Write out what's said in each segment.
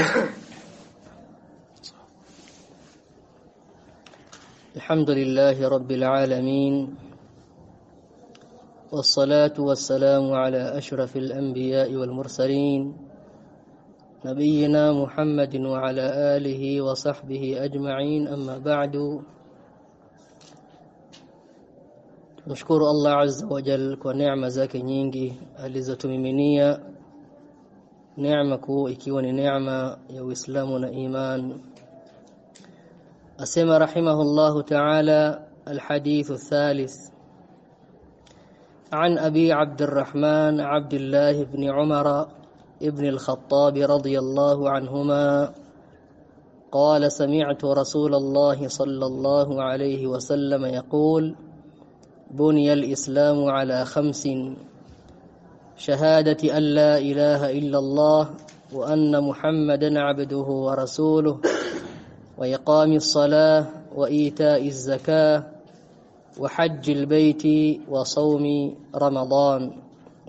الحمد لله رب العالمين والصلاة والسلام على أشرف الأنبياء والمرسلين نبينا محمد وعلى آله وصحبه أجمعين أما بعد Allah Azza wa Jal kwa neema zake nyingi alizotumiminia neema kuu ikiwa ni neema ya Uislamu na iman asema rahimahullahu ta'ala الحديث الثالث. عن أبي عبد الرحمن عبد الله بن عمر ابن الخطاب رضي الله عنهما قال سمعت رسول الله صلى الله عليه وسلم يقول بني الإسلام على خمس. شهادة أن لا إله إلا الله وأن محمدا عبده ورسوله وإقام الصلاة وإيتاء الزكاة وحج البيت وصوم رمضان.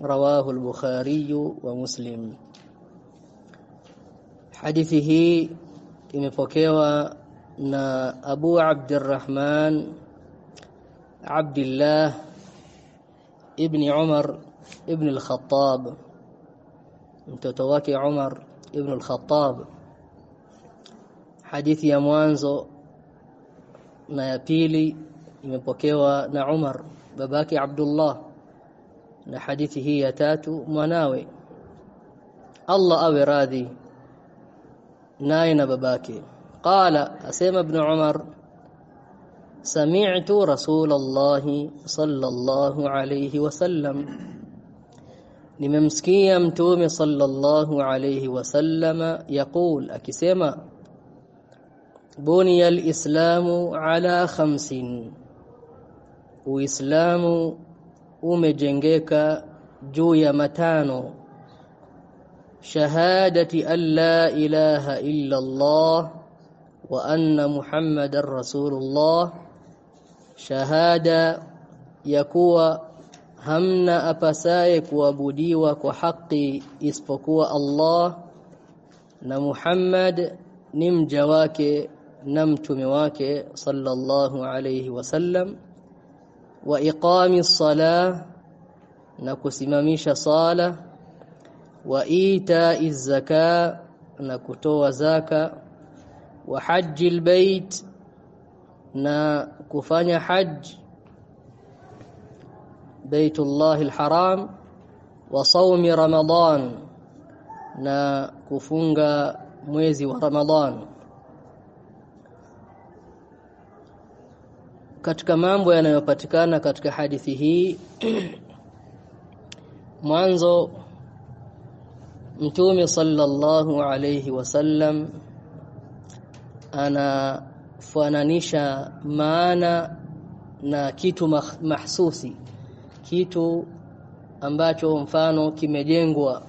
رواه البخاري ومسلم. حديثه imepokewa na Abu Abdurrahman Abdullah ibn Umar ابن الخطاب انت توكي عمر ابن الخطاب. حديث يا موانزو نا يا بيلي يمبوكيوا نا عمر باباكي عبد الله نا حديث هي تاتو مناوي الله اوي راضي ناين باباكي قال اسيم ابن عمر سمعت رسول الله صلى الله عليه وسلم nimemsikia mtume sallallahu alayhi wasallama yaqul akisema buniya alislamu ala khamsin uislamu umejengeka juu ya matano shahadati an la ilaha illa allah wa anna muhammadar rasulullah shahada ya kuwa hamna apasaye kuabudiwa kwa haki isipokuwa Allah na Muhammad ni mja wake na mtume wake sallallahu alayhi wasallam wa iqami salah na kusimamisha sala. Wa ita zaka na kutoa zaka. Wa haji albayt na kufanya haji Baitullah al-Haram wa saumi Ramadan na kufunga mwezi wa Ramadhan katika mambo yanayopatikana katika hadithi hii mwanzo Mtume sallallahu alayhi wasallam anafananisha maana na kitu mahsusi kitu ambacho mfano kimejengwa.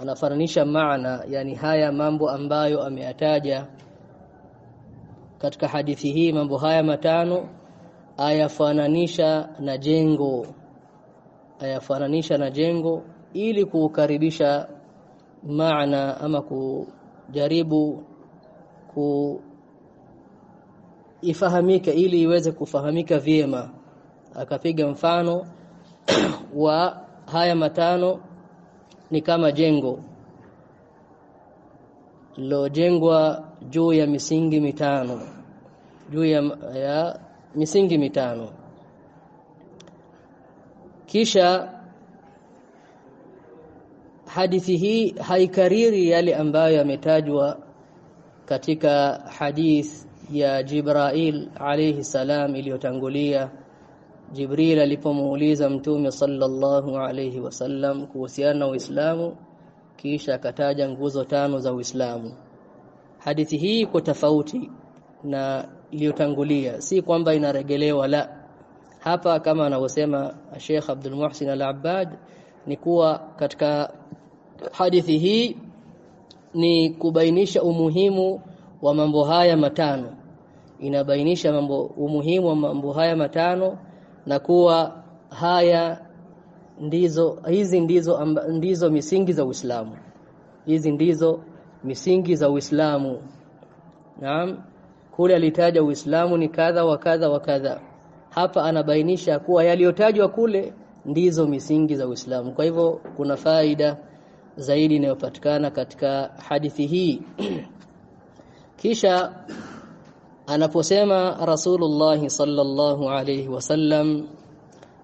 Anafananisha maana yani haya mambo ambayo ameyataja katika hadithi hii mambo haya matano ayafananisha na jengo. Ayafananisha na jengo ili kuukaribisha maana ama kujaribu ku ifahamike ili iweze kufahamika vyema akapiga mfano wa haya matano ni kama jengo lojengwa juu ya misingi mitano juu ya, ya misingi mitano. Kisha hadithi hii haikariri yale ambayo yametajwa katika hadith ya Jibrail alayhi salam iliyotangulia Jibril alipomuuliza Mtume sallallahu alayhi wasallam kuhusiana na Uislamu kisha akataja nguzo tano za Uislamu. Hadithi hii iko tofauti na iliyotangulia, si kwamba inaregelewa la. Hapa kama anavyosema Sheikh Abdul Muhsin Al-Abbad ni kuwa katika hadithi hii ni kubainisha umuhimu wa mambo haya matano. Inabainisha mambo umuhimu wa mambo haya matano na kuwa haya ndizo hizi ndizo amba, ndizo misingi za Uislamu. Hizi ndizo misingi za Uislamu. Naam. Kule alitaja Uislamu ni kadha wa kadha wa kadha. Hapa anabainisha kuwa yaliyotajwa kule ndizo misingi za Uislamu. Kwa hivyo kuna faida zaidi inayopatikana katika hadithi hii. Kisha anaposema Rasulullah sallallahu alayhi wasallam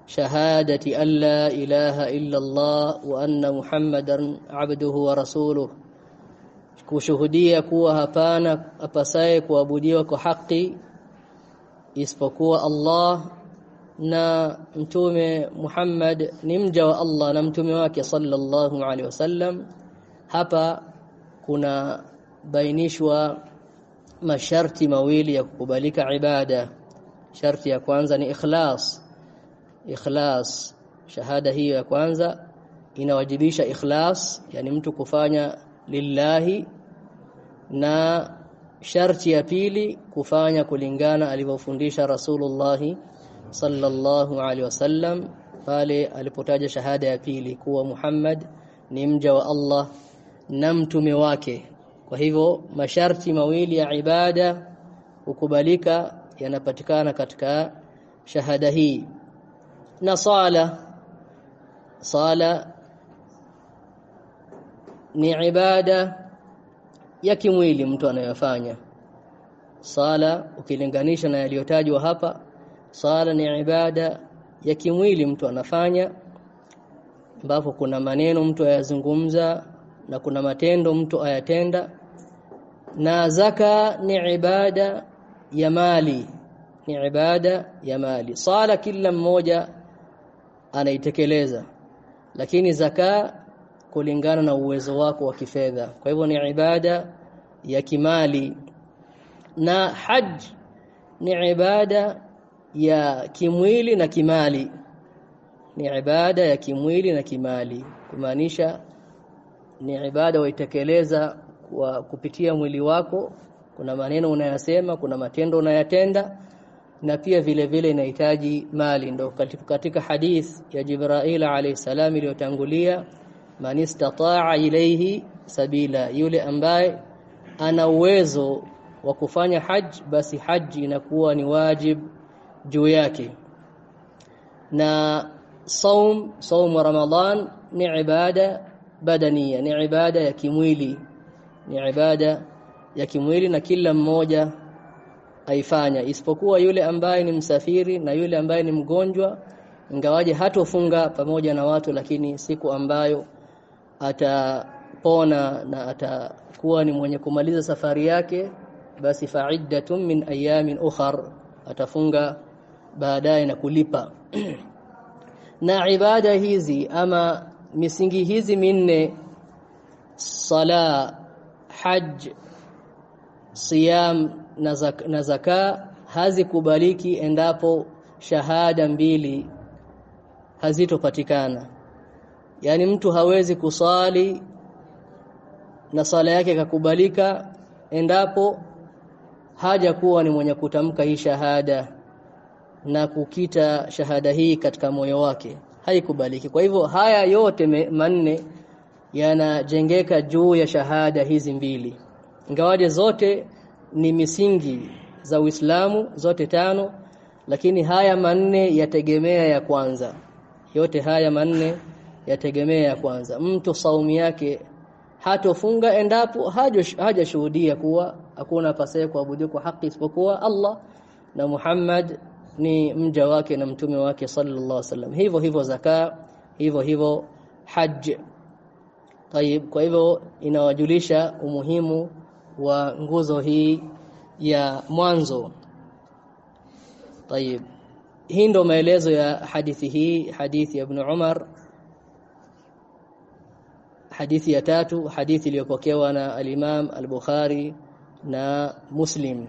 shahadati an la ilaha illa Allah wa anna Muhammadan abduhu wa rasuluhu kushuhudia kuwa hapana apasaye kuabudiwa kwa haki isipokuwa Allah na mtume Muhammad ni mja wa Allah na mtume wake sallallahu alaihi wasallam hapa kuna bainishwa masharti mawili ya kukubalika ibada. Sharti ya kwanza ni ikhlas. Ikhlas shahada hiyo ya kwanza inawajibisha ikhlas yani mtu kufanya lillahi na sharti ya pili kufanya kulingana alivyofundisha Rasulullah sallallahu alaihi wasallam pale alipotaja shahada ya pili kuwa Muhammad ni mja wa Allah na mtume wake kwa hivyo masharti mawili ya ibada ukubalika yanapatikana katika shahada hii. Na sala sala ni ibada ya kimwili mtu anayofanya. Sala ukilinganisha na yaliyotajwa hapa sala ni ibada ya kimwili mtu anafanya ambapo kuna maneno mtu ayazungumza na kuna matendo mtu ayatenda na zaka ni ibada ya mali. Ni ibada ya mali. Sala kila mmoja anaitekeleza. Lakini zaka kulingana na uwezo wako wa kifedha. Kwa hivyo ni ibada ya kimali. Na haj ni ibada ya kimwili na kimali. Ni ibada ya kimwili na kimali. Kumaanisha ni ibada waitekeleza kwa kupitia mwili wako. Kuna maneno unayasema kuna matendo unayatenda na pia vile vile inahitaji mali. Ndo katika hadith ya Jibril alayhi salam iliyotangulia man istataa ilayhi sabila yule ambaye ana uwezo wa kufanya haj basi haji inakuwa ni wajib juu yake. Na saum saum ramadhan ni ibada badania ni ibada ya kimwili ni ibada ya kimwili na kila mmoja aifanya. Isipokuwa yule ambaye ni msafiri na yule ambaye ni mgonjwa ingawaje hatofunga pamoja na watu lakini siku ambayo atapona na atakuwa ni mwenye kumaliza safari yake basi fa'iddatun min ayamin ukhar atafunga baadaye na kulipa. Na ibada hizi ama misingi hizi minne sala haj siyam na, na zaka hazikubaliki endapo shahada mbili hazitopatikana. Yani mtu hawezi kusali na sala yake kakubalika endapo haja kuwa ni mwenye kutamka hii shahada na kukita shahada hii katika moyo wake. Haikubaliki. Kwa hivyo haya yote manne yanajengeka juu ya shahada hizi mbili. Ingawaje zote ni misingi za Uislamu zote tano lakini haya manne yategemea ya kwanza. Yote haya manne yategemea ya kwanza. Mtu saumu yake hatofunga endapo hajashuhudia kuwa hakuna pasaye kuabudiwa kwa haki isipokuwa Allah na Muhammad ni mja wake na mtume wake sallallahu alaihi wasallam. Hivyo hivyo zakaa hivyo hivyo hajj Tayib, kwa hivyo inawajulisha umuhimu wa nguzo hii ya mwanzo. Tayib. Hii ndo maelezo ya hadithi hii, hadithi ya Ibn Umar. Hadithi ya tatu, hadithi iliyopokewa na al-Imam al-Bukhari na Muslim.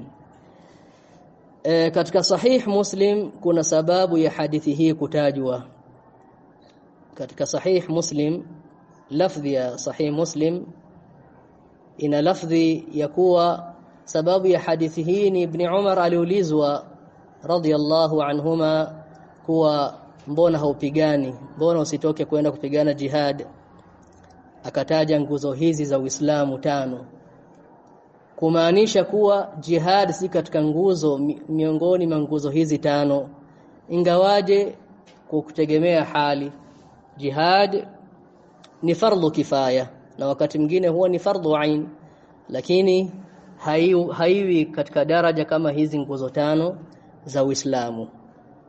E, katika sahih Muslim kuna sababu ya hadithi hii kutajwa. Katika sahih Muslim lafdhi ya sahih Muslim. Ina lafdhi ya kuwa sababu ya hadithi hii ni Ibn Umar aliulizwa radhiyallahu anhuma kuwa mbona haupigani mbona usitoke kwenda kupigana jihad. Akataja nguzo hizi za Uislamu tano kumaanisha kuwa jihad si katika nguzo miongoni mwa nguzo hizi tano. Ingawaje kwa kutegemea hali jihad ni fardhu kifaya na wakati mwingine huwa ni fardhu ain. Lakini haiwi katika daraja kama hizi nguzo tano za Uislamu.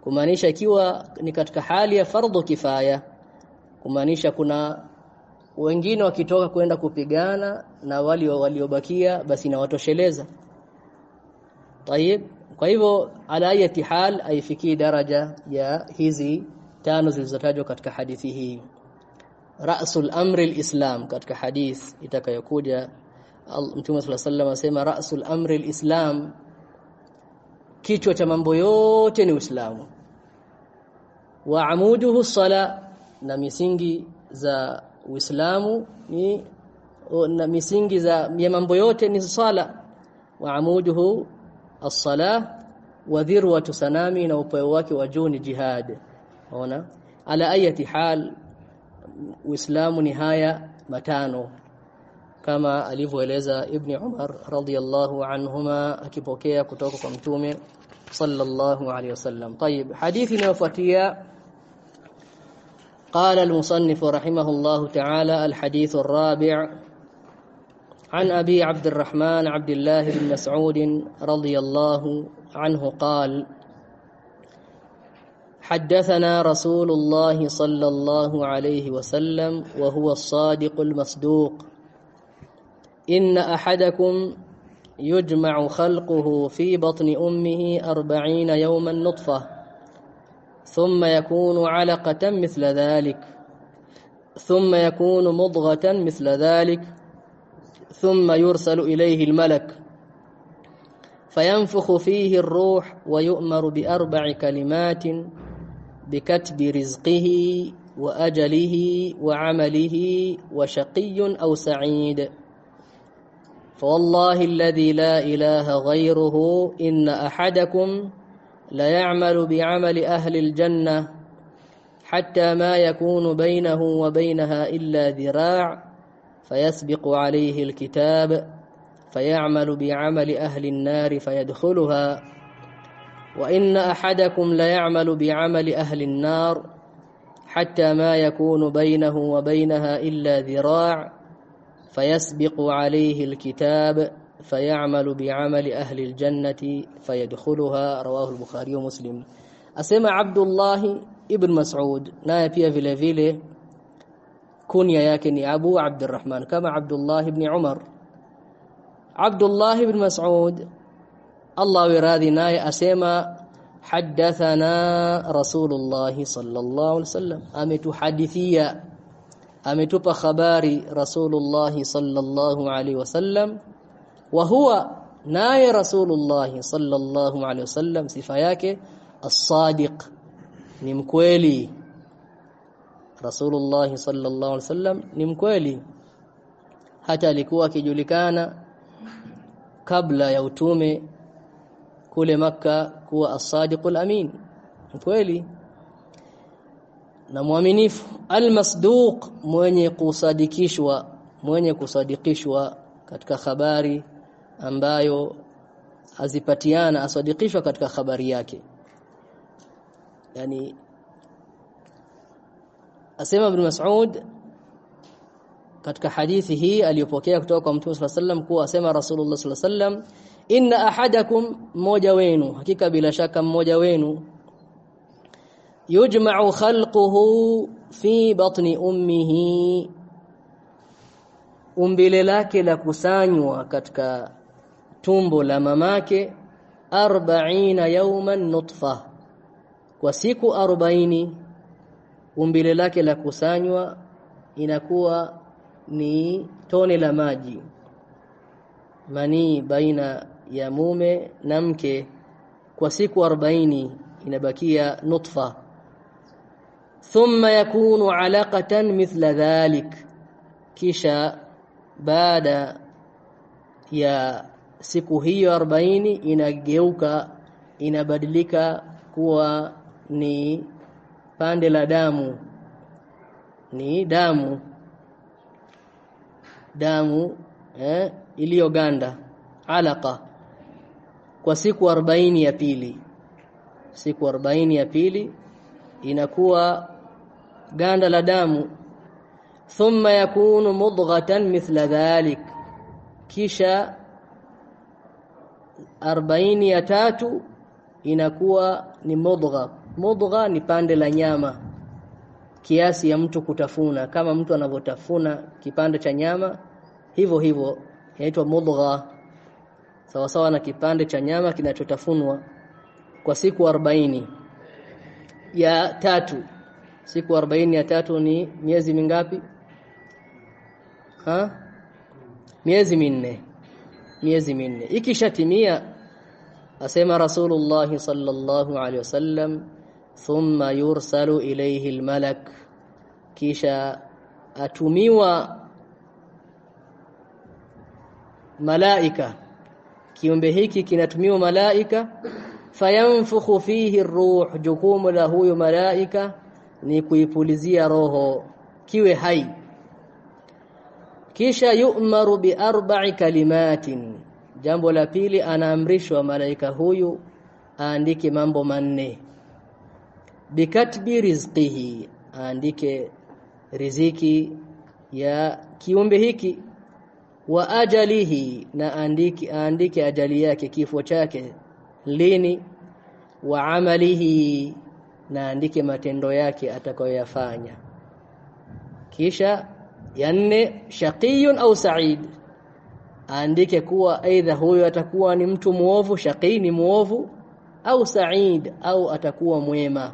Kumaanisha ikiwa ni katika hali ya fardhu kifaya kumaanisha kuna wengine wakitoka kwenda kupigana na wali waliobakia basi inawatosheleza. Tayib kwa hivyo ala ayati hal aifikii daraja ya hizi tano zilizotajwa katika hadithi hii rasul amri alislam katika hadith itakayokuja Mtume صلى الله عليه وسلم asema rasul amri alislam kichwa cha mambo yote ni Uislamu wa amuduhu sala na misingi za Uislamu ni na misingi za ya mambo yote ni sala wa amuduhu as-sala wa dhirwatu sanami na upeo wake wa juu ni jihad ona ala ayati hal Uislamu ni haya matano kama alivyoeleza Ibn Umar radhiyallahu anhuma akipokea kutoka kwa mtume sallallahu alayhi wasallam. Tayib, hadithi inayofuatia قال المصنف رحمه الله تعالى الحديث الرابع عن أبي عبد الرحمن عبد الله بن مسعود رضي الله عنه قال حدثنا رسول الله صلى الله عليه وسلم وهو الصادق المصدوق. إن أحدكم يجمع خلقه في بطن أمه أربعين يوما نطفة ثم يكون علقة مثل ذلك ثم يكون مضغة مثل ذلك ثم يرسل إليه الملك فينفخ فيه الروح ويؤمر بأربع كلمات بكتب رزقه وأجله وعمله وشقي أو سعيد. فوالله الذي لا إله غيره إن أحدكم ليعمل بعمل أهل الجنة حتى ما يكون بينه وبينها إلا ذراع فيسبق عليه الكتاب فيعمل بعمل أهل النار فيدخلها وإن أحدكم ليعمل بعمل أهل النار حتى ما يكون بينه وبينها إلا ذراع فيسبق عليه الكتاب فيعمل بعمل أهل الجنة فيدخلها. رواه البخاري ومسلم. أسمع عبد الله ابن مسعود. naye pia vile vile kunya yake ni Abu Abdurrahman kama Abdullah ibn Umar Abdullah ibn Mas'ud Allah wiradhi naye asema hadathana Rasulullah sallallahu alaihi wasallam. Ametuhadithia ametupa habari Rasulullah sallallahu alaihi wasallam wa huwa naye Rasulullah sallallahu alaihi wasallam sifa yake as-sadiq ni mkweli. Rasulullah sallallahu alaihi wasallam ni mkweli. Hata alikuwa akijulikana kabla ya utume kule maka kuwa as-sadiqul amin mkweli na mwaminifu al-masduq mwenye kusadikishwa mwenye kusadikishwa katika habari ambayo azipatiana asadikishwa katika habari yake yani asema ibn Mas'ud katika hadithi hii aliyopokea kutoka kwa Mtume صلى الله kuwa asema Rasulullah صلى الله عليه inna ahadakum mmoja wenu. Hakika bila shaka mmoja wenu. Yujma'u khalquhu fi batni ummihi. Umbile lake la kusanywa katika tumbo la mamake 40 yawman nutfa. Kwa siku 40 umbile lake la kusanywa inakuwa ni tone la maji. Manii baina ya mume na mke kwa siku 40 inabakia nutfa. Thumma yakunu alaqatan mithla dhalik kisha baada ya siku hiyo 40 inageuka inabadilika kuwa ni pande la damu. Ni damu. Damu eh, iliyoganda. Alaqa kwa siku 40 ya pili. Siku 40 ya pili inakuwa ganda la damu. Thumma yakunu mudghatan mithla dhalik. Kisha 40 ya tatu inakuwa ni mudgha. Mudgha ni pande la nyama. Kiasi ya mtu kutafuna. Kama mtu anavyotafuna kipande cha nyama hivyo hivyo inaitwa mudgha sawa sawa na kipande cha nyama kinachotafunwa kwa siku 40 ya tatu. Siku 40 ya tatu ni miezi mingapi? Ha? Miezi minne. Miezi minne. Ikishatimia asema rasulullah sallallahu alaihi wasallam thumma yursalu ilayhi almalak. Kisha atumiwa malaika kiumbe hiki kinatumiwa malaika. Fayanfukhu fihi ruh jukumu la huyo malaika ni kuipulizia roho kiwe hai. Kisha yu'maru bi arba'i kalimatin. Jambo la pili anaamrishwa malaika huyu aandike mambo manne. Bikatbi rizqihi aandike riziki ya kiumbe hiki wa ajalihi na andike aandike ajali yake kifo chake lini wa amalihi na andike matendo yake atakayoyafanya. Kisha ya nne shaqiyun au sa'id. Aandike kuwa aidha huyo atakuwa ni mtu muovu shaqi ni muovu au sa'id au atakuwa mwema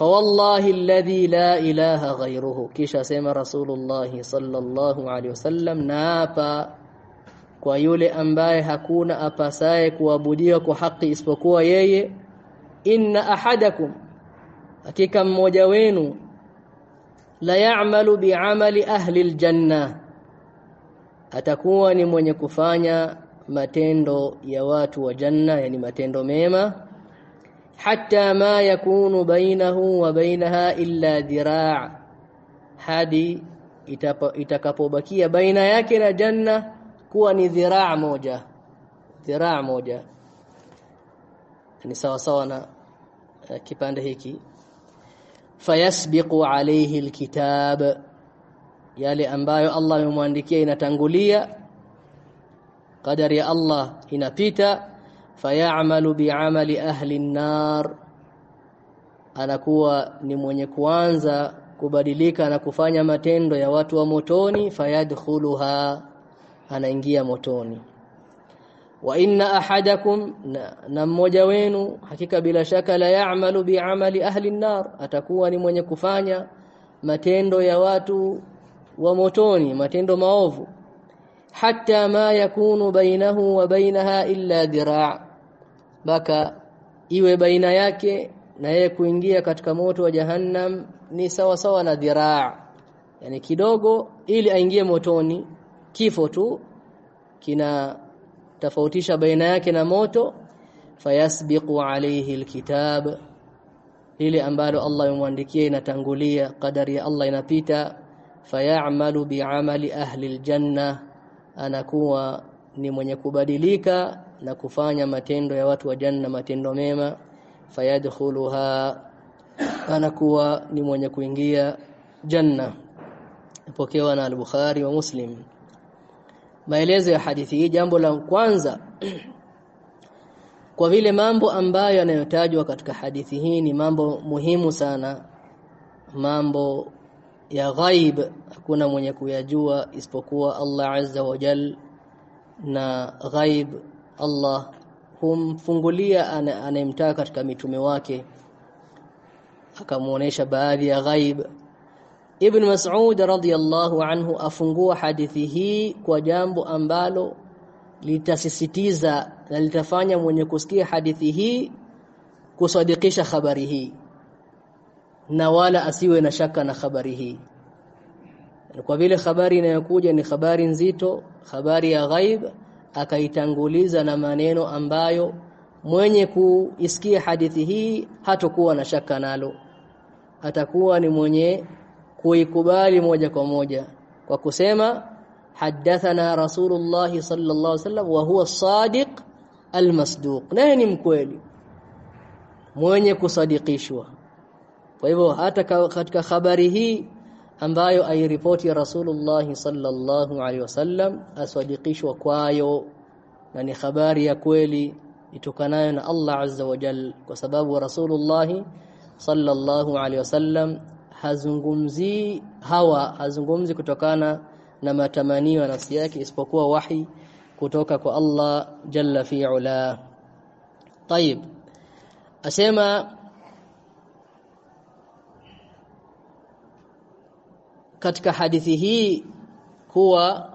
fawallahi alladhi la ilaha ghayruhu kisha sema rasulullah sallallahu alaihi wasallam naapa kwa yule ambaye hakuna apasaye kuabudiwa kwa haki isipokuwa yeye. Inna ahadakum hakika mmoja wenu la ya'malu bi'amali ahli aljanna atakuwa ni mwenye kufanya matendo ya watu wa janna yani matendo mema. Ma yakunu bainahu wa bainaha illa dhiraa hadi itakapobakia baina yake na janna kuwa ni dhiraa moja dhiraa moja ni sawa sawa na uh, kipande hiki fayasbiqu alayhi alkitab yale ambayo Allah amemwandikia inatangulia qadari ya Allah inapita fayamalu bi'amali ahli an-nar anakuwa ni mwenye kuanza kubadilika na kufanya matendo ya watu wa motoni fayadkhuluha anaingia motoni. Wa inna ahadakum na, na mmoja wenu hakika bila shaka la ya'malu bi'amali ahli an-nar. Atakuwa ni mwenye kufanya matendo ya watu wa motoni matendo maovu. Hatta ma yakunu bainahu wa bainaha illa dhiraa baka iwe baina yake na yeye kuingia katika moto wa jahannam ni sawa sawa na dhiraa. Yani kidogo ili aingie motoni kifo tu kina tofautisha baina yake na moto fayasbiqu alayhi alkitab ile ambalo Allah yamwandikia inatangulia kadari ya Allah inapita fayamalu bi'amali ahli aljanna anakuwa ni mwenye kubadilika na kufanya matendo ya watu wa janna matendo mema fayadkhuluha anakuwa ni mwenye kuingia janna. Pokewa na al-Bukhari wa Muslim. Maelezo ya hadithi hii jambo la kwanza kwa vile mambo ambayo yanayotajwa katika hadithi hii ni mambo muhimu sana mambo ya ghaib hakuna mwenye kuyajua isipokuwa Allah azza wa jal na ghaib Allah humfungulia anayemtaka katika mitume wake akamuonesha baadhi ya ghaib. Ibn Mas'ud radhiyallahu anhu afungua hadithi hii kwa jambo ambalo litasisitiza na litafanya mwenye kusikia hadithi hii kusadikisha habari hii na wala asiwe na shaka na habari hii. Kwa vile habari inayokuja ni habari nzito habari ya ghaib akaitanguliza na maneno ambayo mwenye kuisikia hadithi hii hatakuwa na shaka nalo. Atakuwa ni mwenye kuikubali moja kwa moja kwa kusema hadathana rasulullah sallallahu alaihi wasallam wa huwa sadiq almasduq. Naye ni mkweli mwenye kusadikishwa. Kwa hivyo hata katika habari hii ambayo airipoti Rasulullah sallallahu alaihi wasallam aswadikishwa kwayo na ni habari ya kweli itokanayo na Allah azza wa jal kwa sababu Rasulullah sallallahu alaihi wasallam hazungumzi hawa hazungumzi kutokana na matamanio ya nafsi yake isipokuwa wahi kutoka kwa Allah jalla fi. Tayib. Asema katika hadithi hii kuwa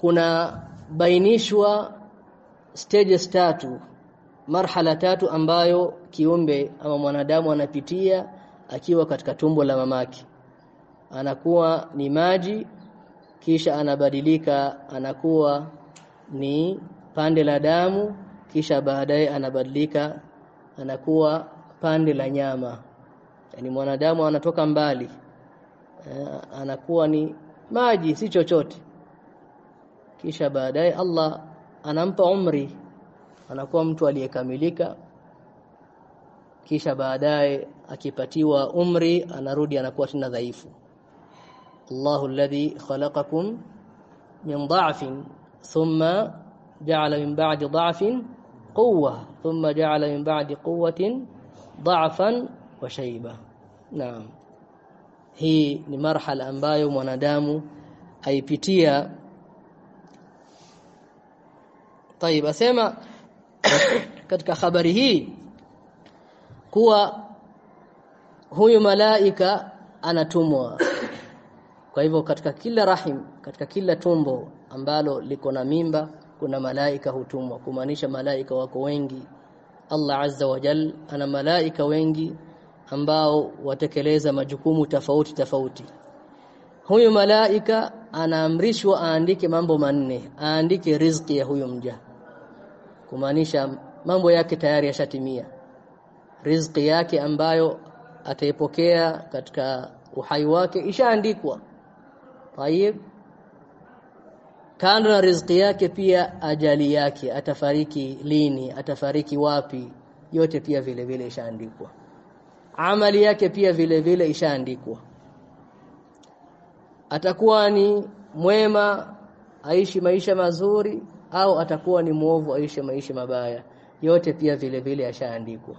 kuna bainishwa stages tatu. Marhala tatu ambayo kiumbe ama mwanadamu anapitia akiwa katika tumbo la mamake. Anakuwa ni maji kisha anabadilika anakuwa ni pande la damu kisha baadaye anabadilika anakuwa pande la nyama. Yani mwanadamu anatoka mbali anakuwa ni maji si chochote. Kisha baadaye Allah anampa umri. Anakuwa mtu aliyekamilika. Kisha baadaye akipatiwa umri anarudi anakuwa tena dhaifu. Allahu alladhi khalaqakum min dha'fin thumma ja'ala min ba'di dha'fin quwwa thumma ja'ala min ba'di quwwatin dha'fan wa shayba. Naam hii ni marhala ambayo mwanadamu aipitia. طيب asema katika habari hii kuwa huyu malaika anatumwa. Kwa hivyo katika kila rahim, katika kila tumbo ambalo liko na mimba kuna malaika hutumwa, kumaanisha malaika wako wengi. Allah azza wa jal ana malaika wengi ambao watekeleza majukumu tofauti tofauti. Huyu malaika anaamrishwa aandike mambo manne aandike riziki ya huyo mja. Kumaanisha mambo yake tayari yashatimia. Riziki yake ambayo ataipokea katika uhai wake ishaandikwa. Tayib kando na riziki yake pia ajali yake atafariki lini atafariki wapi yote pia vile vile ishaandikwa amali yake pia vile vile ishaandikwa. Atakuwa ni mwema aishi maisha mazuri au atakuwa ni mwovu aishi maisha mabaya. Yote pia vile vile yashaandikwa.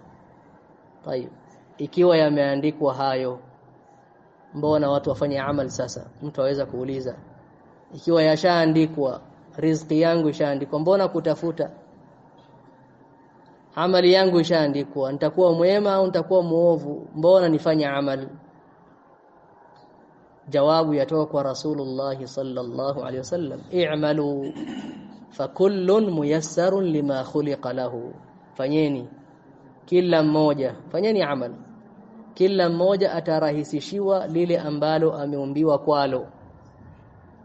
Tayeb ikiwa yameandikwa hayo mbona watu wafanye amali sasa? Mtu aweza kuuliza. Ikiwa yashaandikwa riziki yangu ishaandikwa mbona kutafuta amali yangu ishaandikwa. Nitakuwa mwema au nitakuwa muovu mbona nifanye amali? Jawabu yatoka kwa rasulullah sallallahu alaihi wasallam. I'malu fakullun muyassarun lima khuliqa lahu. Fanyeni. Kila mmoja. Fanyeni amal kila mmoja atarahisishiwa lile ambalo ameumbiwa kwalo.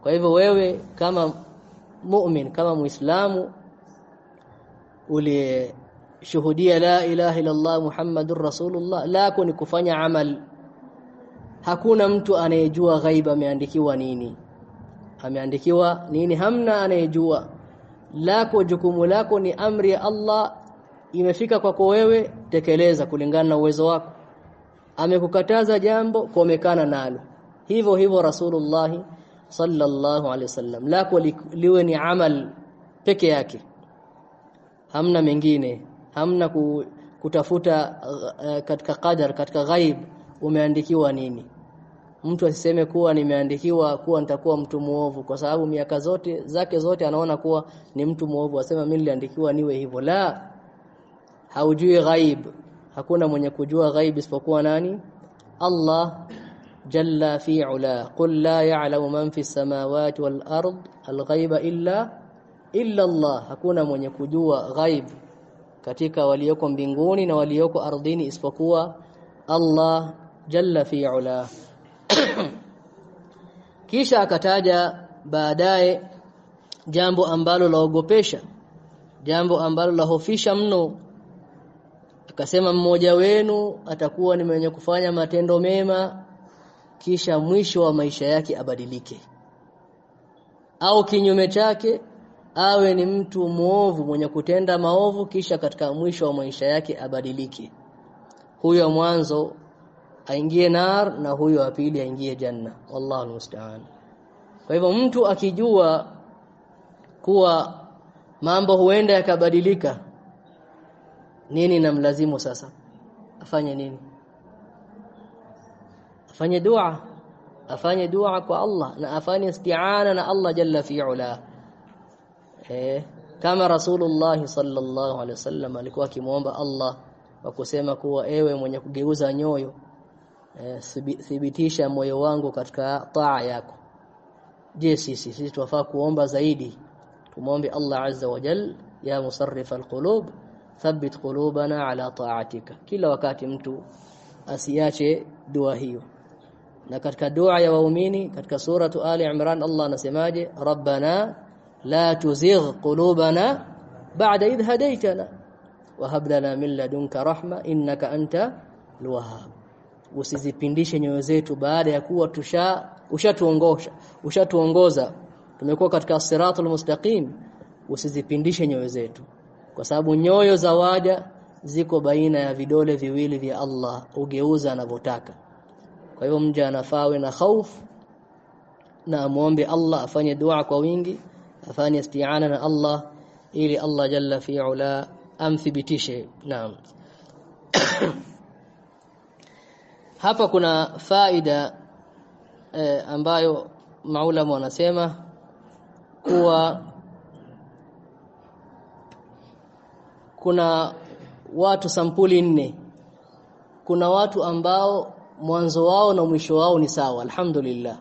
Kwa hivyo wewe kama mu'min kama muislamu ulishuhudia la ilaha illa Allah Muhammadur Rasulullah. Lako ni kufanya amal. Hakuna mtu anayejua ghaiba ameandikiwa nini. Ameandikiwa nini? Hamna anayejua. Lako jukumu lako ni amri ya Allah. Imefika kwako wewe tekeleza kulingana na uwezo wako. Amekukataza jambo kuomekana nalo. Hivyo hivyo Rasulullah sallallahu alaihi wasallam lako li, liwe ni amal peke yake. Hamna mengine hamna ku, kutafuta uh, katika qadar katika ghaib umeandikiwa nini. Mtu asiseme kuwa nimeandikiwa kuwa nitakuwa mtu muovu kwa sababu miaka zote zake zote anaona kuwa ni mtu muovu asema mimi niliandikiwa niwe hivyo. La haujui ghaib. Hakuna mwenye kujua ghaib isipokuwa nani? Allah jalla fi ula. Qul la ya'lamu man fi samawati wal ard al ghaiba illa illa Allah. Hakuna mwenye kujua ghaib katika walioko mbinguni na walioko ardhini isipokuwa Allah jalla fi ula kisha akataja baadaye jambo ambalo laogopesha jambo ambalo lahofisha mno. Akasema mmoja wenu atakuwa ni mwenye kufanya matendo mema kisha mwisho wa maisha yake abadilike. Au kinyume chake awe ni mtu muovu mwenye kutenda maovu kisha katika mwisho wa maisha yake abadilike. Huyo mwanzo aingie nar na huyo wa pili aingie janna. Wallahu musta'an kwa hivyo mtu akijua kuwa mambo huenda yakabadilika nini namlazimu sasa? Afanye nini? Afanye dua. Afanye dua kwa Allah na afanye isti'ana na Allah jalla fi'ala eh kama rasulullah sallallahu alaihi wasallam alikuwa akimuomba Allah kwa kusema kuwa ewe mwenye kugeuza nyoyo eh, thibitisha moyo wangu katika taa yako. Je sisi sisi tuwafaa kuomba zaidi? Tumuombe Allah azza wa jal ya musarrif alqulub thabbit qulubana ala ta'atika. Kila wakati mtu asiache dua hiyo. Na katika dua ya waumini katika suratu ali imran Allah anasemaje? Rabbana la tuzigh qulubana ba'da idh hadaytana wa hab lana min ladunka rahma innaka anta usizipindishe nyoyo zetu baada ya kuwa tusha ushatuongosha ushatuongoza. Tumekuwa katika siratul mustaqim. Usizipindishe nyoyo zetu kwa sababu nyoyo za waja ziko baina ya vidole viwili vya Allah ugeuza anavyotaka. Kwa hivyo mja anafawe na hofu na muombe Allah afanye dua kwa wingi afanye isti'ana na Allah ili Allah jalla fi'ala amthibitishe naam hapa kuna faida eh, ambayo maulama wanasema kuwa kuna watu sampuli nne kuna watu ambao mwanzo wao na mwisho wao ni sawa alhamdulillah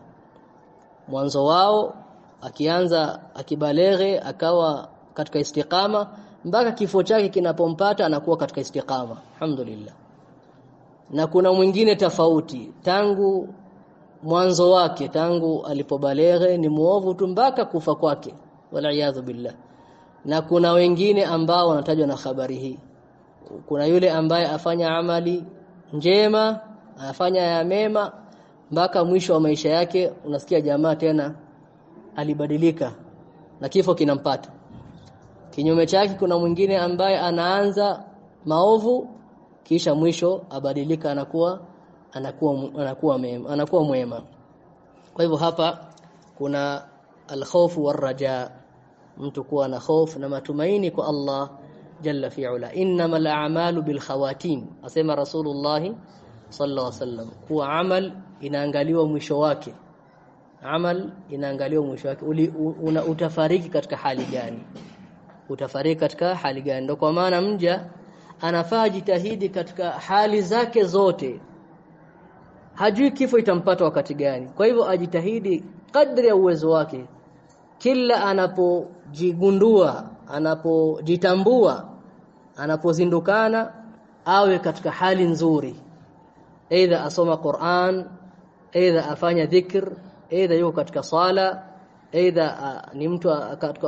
mwanzo wao akianza akibaleghe akawa katika istiqama mpaka kifo chake kinapompata anakuwa katika istiqama. Alhamdulillah. Na kuna mwingine tofauti. Tangu mwanzo wake tangu alipobaleghe ni muovu tu mpaka kufa kwake. Waliaadhu billah. Na kuna wengine ambao wanatajwa na habari hii. Kuna yule ambaye afanya amali njema afanya ya mema mpaka mwisho wa maisha yake unasikia jamaa tena alibadilika na kifo kinampata. Kinyume chake kuna mwingine ambaye anaanza maovu kisha mwisho abadilika anakuwa anakuwa anakuwa mema anakuwa mwema. Kwa hivyo hapa kuna alkhofu waraja mtu kuwa na hofu na matumaini kwa Allah jalla fi'ala innamal a'malu bil khawatim asema rasulullah sallallahu alaihi wasallam kuwa amal inaangaliwa mwisho wake amal inaangaliwa mwisho wake. Utafariki katika hali gani? Utafariki katika hali gani? Ndio kwa maana mja anafaa jitahidi katika hali zake zote. Hajui kifo itampata wakati gani. Kwa hivyo ajitahidi kadri ya uwezo wake. Kila anapojigundua anapojitambua anapozindukana awe katika hali nzuri. Aidha asoma Qur'an aidha afanya dhikr aidha yuko katika sala aidha ni mtu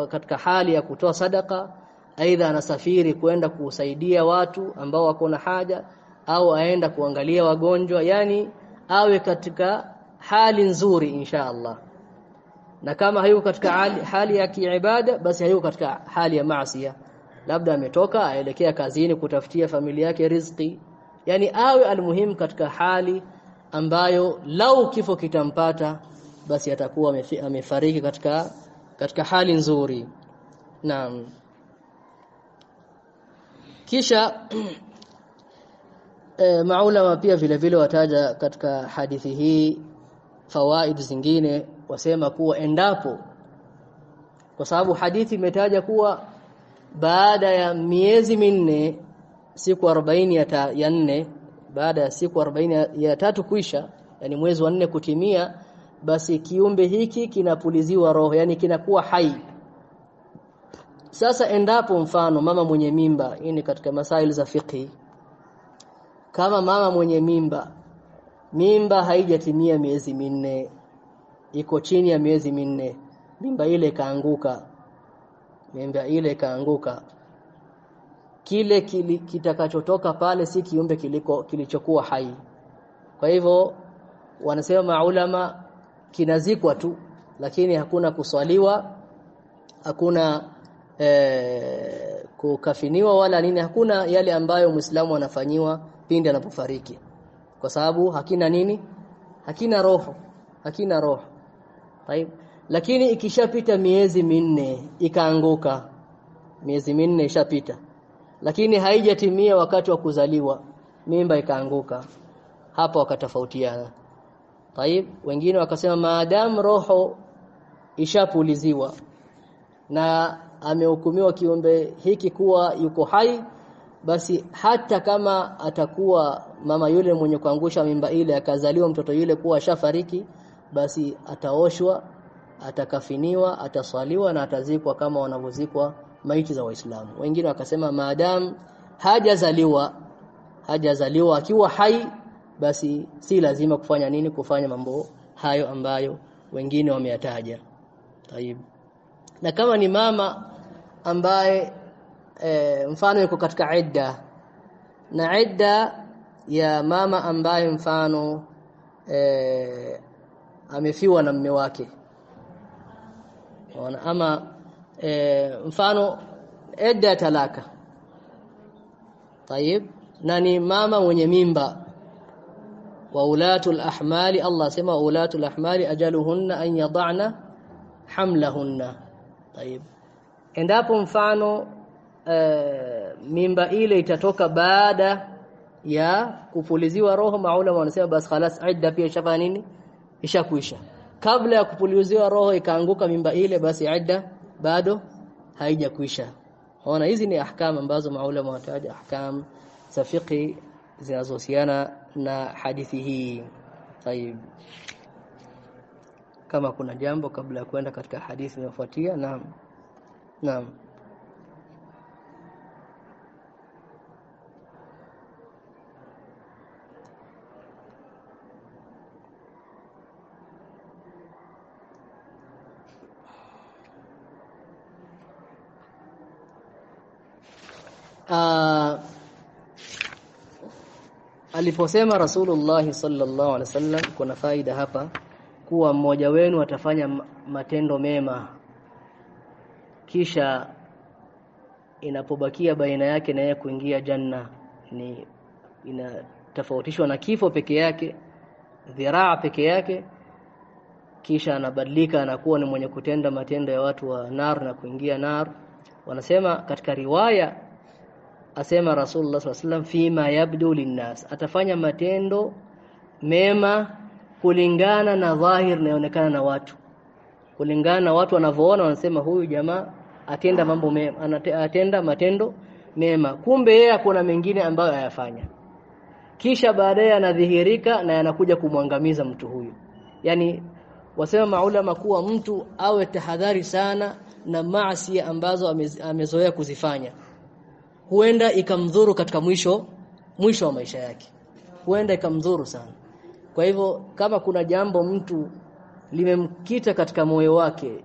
katika, hali ya kutoa sadaka aidha anasafiri kwenda kusaidia watu ambao wako na haja au aenda kuangalia wagonjwa yani awe katika hali nzuri insha Allah. Na kama hayuko katika hali, hali ya kiibada basi hayuko katika hali ya maasiya. Labda ametoka aelekea kazini kutafutia familia yake riziki. Yani awe almuhimu katika hali ambayo lau kifo kitampata basi atakuwa amefariki katika katika hali nzuri. Naam. Kisha e, maulama pia vile vile wataja katika hadithi hii fawaid zingine wasema kuwa endapo kwa sababu hadithi imetaja kuwa baada ya miezi minne siku 40 ya, ya nne baada ya siku 40 ya, ya tatu kuisha yani mwezi wa nne kutimia basi kiumbe hiki kinapuliziwa roho yani kinakuwa hai. Sasa endapo mfano mama mwenye mimba hii ni katika masaili za fiqhi. Kama mama mwenye mimba mimba haijatimia miezi minne iko chini ya miezi minne mimba ile ikaanguka. Mimba ile ikaanguka. Kile kitakachotoka pale si kiumbe kiliko kilichokuwa hai. Kwa hivyo wanasema maulama kinazikwa tu lakini hakuna kuswaliwa hakuna e, kukafiniwa wala nini hakuna yale ambayo Muislamu anafanyiwa pindi anapofariki. Kwa sababu hakina nini? Hakina roho hakina roho. Taib. lakini ikishapita miezi minne ikaanguka. Miezi minne ishapita. Lakini haijatimia wakati wa kuzaliwa mimba ikaanguka. Hapo wakatofautiana Taib wengine wakasema maadamu roho ishapuliziwa na amehukumiwa kiumbe hiki kuwa yuko hai basi hata kama atakuwa mama yule mwenye kuangusha mimba ile akazaliwa mtoto yule kuwa shafariki basi ataoshwa atakafiniwa ataswaliwa na atazikwa kama wanavyozikwa maiti za waislamu. Wengine wakasema maadamu hajazaliwa hajazaliwa akiwa hai basi si lazima kufanya nini kufanya mambo hayo ambayo wengine wameyataja. Tayib na kama ni mama ambaye e, mfano yuko katika idda na idda ya mama ambaye mfano e, amefiwa na mme wake. Ona, ama e, mfano idda ya talaka. Tayib na ni mama mwenye mimba wa ulatul ahmali Allah sema ulatul ahmali ajaluhunna an yad'ana hamlahunna. Tayib endapo mfano uh, mimba ile itatoka baada ya kupuliziwa roho maulama wanasema basi khalas idda pia ishafanya nini? Ishakuisha kabla ya kupuliziwa roho ikaanguka mimba ile basi idda bado haijakuisha ona hizi ni ahkam ambazo maulama wataja ahkam za fiqh zinazohusiana na hadithi hii. Tayib kama kuna jambo kabla ya kwenda katika hadithi inayofuatia naam. Naam. Uh, aliposema Rasulullah sallallahu alaihi wasallam kuna faida hapa kuwa mmoja wenu atafanya matendo mema. Kisha inapobakia baina yake na yeye kuingia janna ni inatofautishwa na kifo peke yake dhiraa peke yake kisha anabadilika anakuwa ni mwenye kutenda matendo ya watu wa nar na kuingia nar. Wanasema katika riwaya asema Rasulullah SAW fima yabdu linnas. Atafanya matendo mema kulingana na dhahir inayoonekana na watu. Kulingana na watu wanavyoona wanasema huyu jamaa atenda mambo mema atenda matendo mema. Kumbe yeye kuna mengine ambayo ayafanya kisha baadaye anadhihirika na yanakuja kumwangamiza mtu huyu. Yani wasema maulama kuwa mtu awe tahadhari sana na maasi ambazo amezoea kuzifanya huenda ikamdhuru katika mwisho mwisho wa maisha yake. Huenda ikamdhuru sana. Kwa hivyo kama kuna jambo mtu limemkita katika moyo wake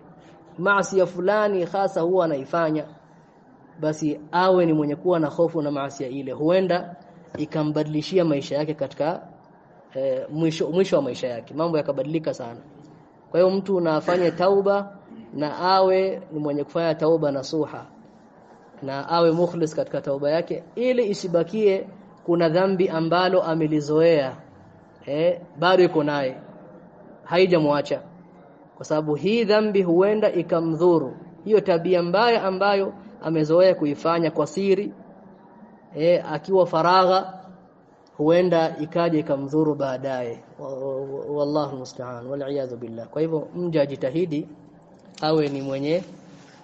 maasi ya fulani hasa huwa anaifanya basi awe ni mwenye kuwa na hofu na maasi ile. Huenda ikambadilishia maisha yake katika e, mwisho mwisho wa maisha yake. Mambo yakabadilika sana. Kwa hiyo mtu unafanya tauba na awe ni mwenye kufanya tauba nasuha na awe mukhlis katika tauba yake ili isibakie kuna dhambi ambalo amelizoea eh bado iko naye haijamwacha. Kwa sababu hii dhambi huenda ikamdhuru. Hiyo tabia mbaya ambayo amezoea kuifanya kwa siri eh akiwa faragha huenda ikaje ikamdhuru baadaye. Wallahu musta'an wal billah. Kwa hivyo mja ajitahidi awe ni mwenye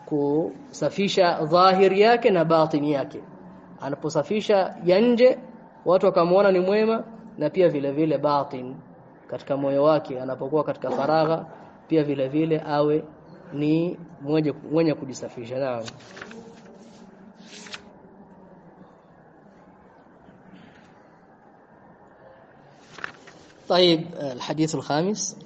kusafisha dhahiri yake na batini yake anaposafisha ya nje watu wakamwona ni mwema na pia vile vile batin katika moyo wake anapokuwa katika faragha pia vile vile awe ni mwenye mwenye kujisafisha naam طيب الحديث الخامس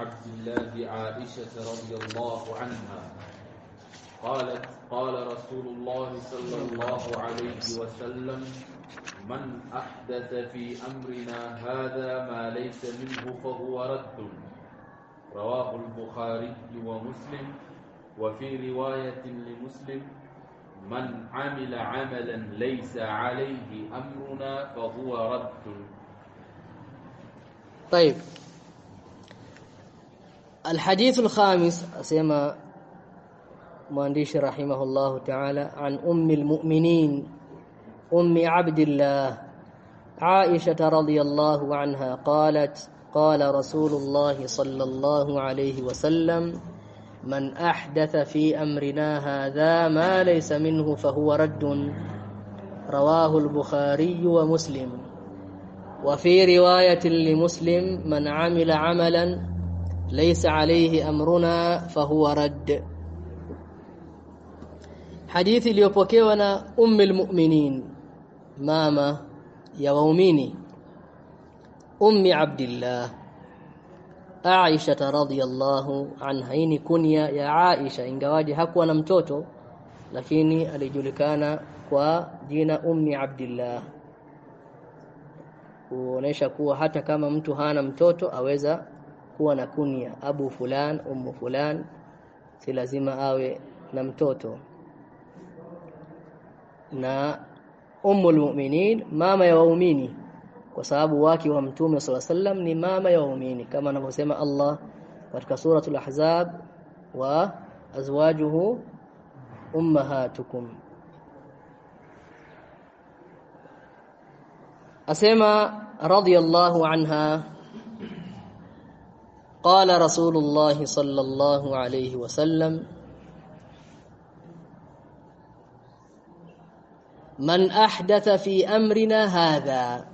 عبد الله عائشة رضي الله عنها. قالت قال رسول الله صلى الله عليه وسلم من أحدث في أمرنا هذا ما ليس منه فهو رد. رواه البخاري ومسلم. وفي رواية لمسلم من عمل عملا ليس عليه أمرنا فهو رد. طيب. الحديث الخامس أسمى مهندش رحمه الله تعالى عن أم المؤمنين أم عبد الله عائشة رضي الله عنها قالت قال رسول الله صلى الله عليه وسلم من أحدث في أمرنا هذا ما ليس منه فهو رد رواه البخاري ومسلم. وفي رواية لمسلم من عمل عملا ليس عليه أمرنا فهو رد hadithi iliyopokewa na ummul mu'minin mama ya waumini ummi abdillah Aisha radhiyallahu anha hii kunya ya Aisha ingawaje hakuwa na mtoto lakini alijulikana kwa jina ummi abdillah kuonesha kuwa hata kama mtu hana mtoto aweza kuwa na kunya abu fulan ummu fulan si lazima awe na mtoto. Na ummul mu'minin mama ya waumini kwa sababu wake wa mtume sala sallam ni mama ya waumini kama anavyosema Allah katika suratul ahzab wa azwajuhu ummahatukum. Asema radiyallahu anha قال رسول الله صلى الله عليه وسلم من أحدث في أمرنا هذا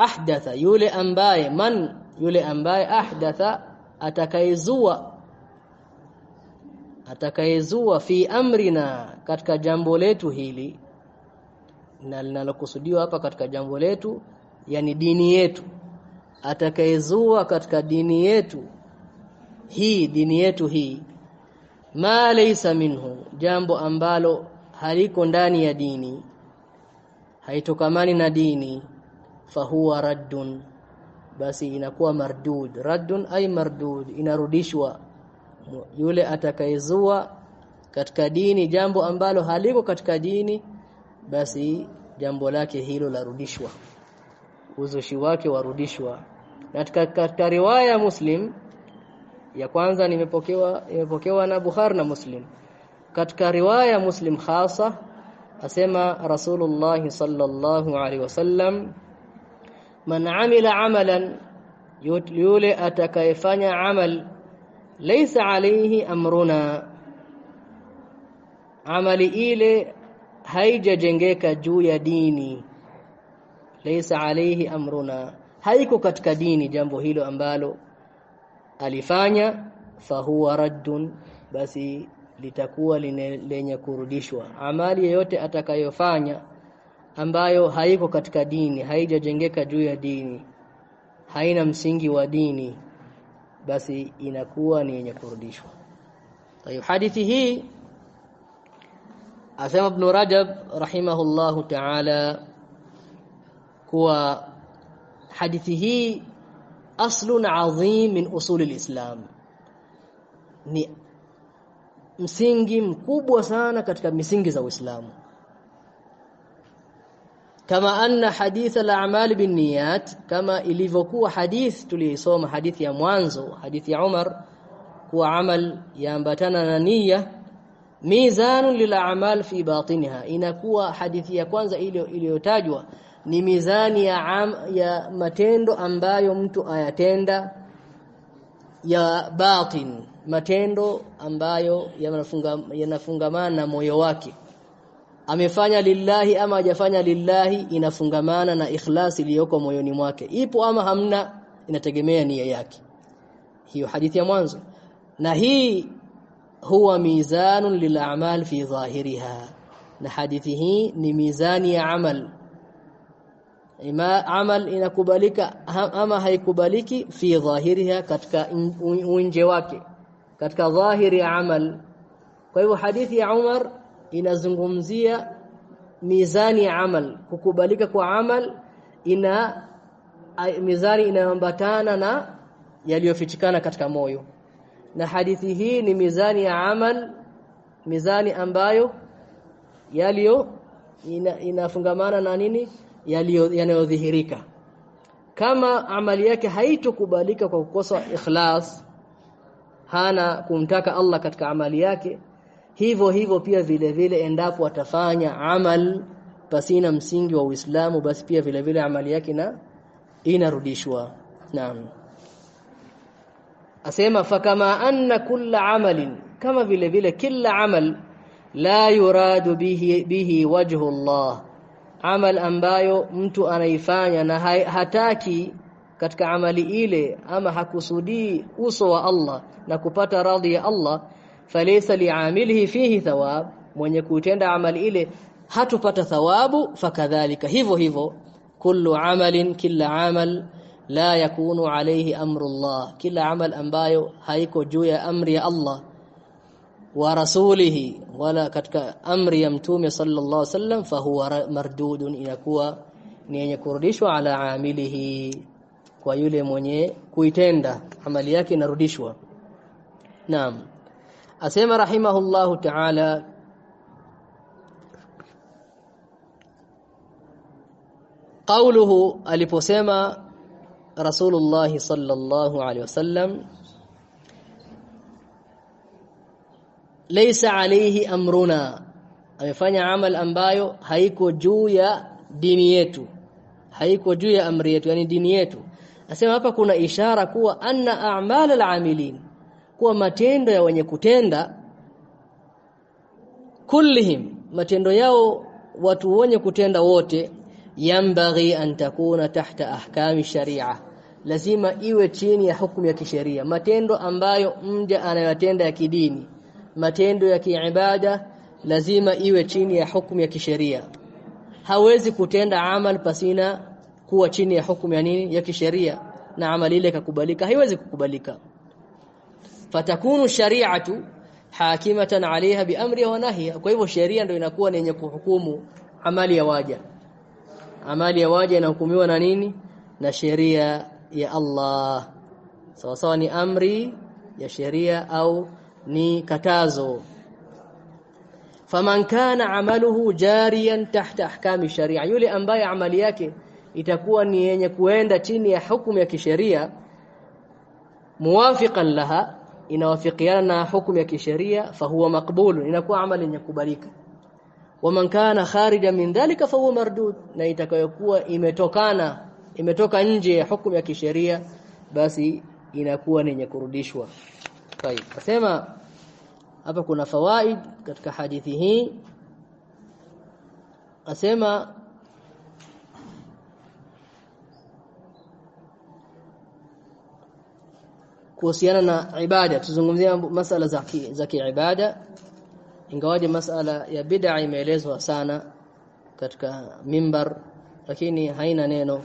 أحدث يولي امباي من يولي امباي أحدث اتكايزوا اتكايزوا في أمرنا katika jambo letu hili na linalokusudiwa hapa katika jambo letu yani dini yetu atakayezua katika dini yetu. Hii dini yetu hii. Ma laysa minhu jambo ambalo haliko ndani ya dini haitokamani na dini fahuwa raddun. Basi inakuwa mardud. Raddun ay mardud inarudishwa yule atakayezua katika dini jambo ambalo haliko katika dini basi jambo lake hilo larudishwa. Uzushi wake warudishwa na katika riwaya Muslim ya kwanza nimepokewa imepokewa na Bukhari na Muslim. Katika riwaya Muslim hasa asema Rasulullah sallallahu alaihi wasallam man amila amalan yule atakayefanya amal laysa alayhi amruna. Amali ile haijajengeka juu ya dini laysa alayhi amruna haiko katika dini jambo hilo ambalo alifanya fahuwa raddun basi litakuwa lenye kurudishwa. Amali yoyote atakayofanya ambayo haiko katika dini haijajengeka juu ya dini haina msingi wa dini basi inakuwa ni yenye kurudishwa. Kwa hadithi hii asema Ibn Rajab rahimahullahu ta'ala kuwa hadithi hii aslun adhim min usul alislam. Ni msingi mkubwa sana katika misingi za Uislamu. Kama anna hadith al-a'mal binniyat kama ilivyokuwa hadith tuliyosoma hadith ya mwanzo hadith ya Umar kuwa amal yaambatana na niyya mizanun lil a'mal fi batiniha. Inakuwa hadithi ya kwanza iliyotajwa ni mizani ya, am, ya matendo ambayo mtu ayatenda ya batin matendo ambayo yanafungamana na moyo wake. Amefanya lillahi ama hajafanya lillahi inafungamana na ikhlasi iliyoko moyoni mwake. Ipo ama hamna inategemea nia yake. Hiyo hadithi ya mwanzo. Na hii huwa mizanun lil'amal fi dhahiriha na hadithi hii ni mizani ya amal ima amal inakubalika ama haikubaliki fi dhahiriha katika unje wake katika dhahiri ya amal. Kwa hivyo hadithi ya Umar inazungumzia mizani ya amal. Kukubalika kwa amal ina mizani inayoambatana na yaliyofichikana katika moyo. Na hadithi hii ni mizani ya amal mizani ambayo yaliyo ina, inafungamana na nini yanayodhihirika. Kama amali yake haitokubalika kwa kukosa ikhlas hana kumtaka Allah katika amali yake hivyo hivyo pia vile vile endapo atafanya amal pasina msingi wa Uislamu basi pia vile vile amali yake na inarudishwa. Naam. Asema fakama anna kulla amalin kama vile vile kila amal la yuradu bihi bihi wajhu Allah amal ambayo mtu anaifanya na hataki katika amali ile ama hakusudii uso wa Allah na kupata radhi ya Allah falaysa li'amilihi fihi thawab mwenye kutenda amali ile hatupata thawabu fakadhalika hivyo hivyo kullu amalin kila amal la yakunu alayhi amru Allah kila amal ambayo haiko juu ya amri ya Allah wa rasulihi wala katika amri ya mtume sallallahu alaihi wasallam fahuwa mardudun inakuwa ni yenye kurudishwa ala amilihi kwa yule mwenye kuitenda amali yake inarudishwa naam asema rahimahullahu ta'ala قوله aliposema Rasulullah sallallahu alaihi wasallam laysa alayhi amruna amefanya amal ambayo haiko juu ya dini yetu haiko juu ya amri yetu yani dini yetu. Asema hapa kuna ishara kuwa anna a'mal alamilin kuwa matendo ya wenye kutenda kullihim matendo yao watu wenye kutenda wote yambaghi an takuna tahta ahkami sharia lazima iwe chini ya hukumu ya kisheria matendo ambayo mja anayotenda ya kidini matendo ya kiibada lazima iwe chini ya hukumu ya kisheria. Hawezi kutenda amal pasina kuwa chini ya hukumu ya nini? Ya kisheria. Na amali ile ikakubalika haiwezi kukubalika. Fatakunu shari'atu hakimatan alaiha biamri wa nahya kwa hivyo sheria ndio inakuwa ni yenye kuhukumu amali ya waja. Amali ya waja inahukumiwa na nini? Na sheria ya Allah. Sawa sawa ni amri ya sheria au ni katazo. Faman kana amaluhu jariyan tahta ahkami sharia yule ambaye amali yake itakuwa ni yenye kuenda chini ya hukumu ya kisheria muwafiqan laha inawafikiana na hukumu ya kisheria fahuwa maqbul inakuwa amali yenye kubalika waman kana kharija min dhalika fahuwa mardud na itakayokuwa imetokana imetoka nje ya hukumu ya kisheria basi inakuwa ni yenye kurudishwa. Tayib asema hapa kuna fawaid katika hadithi hii. Asema kuhusiana na ibada tuzungumzia masala za za kiibada. Ingawaje masala ya bid'a imeelezwa sana katika mimbar lakini haina neno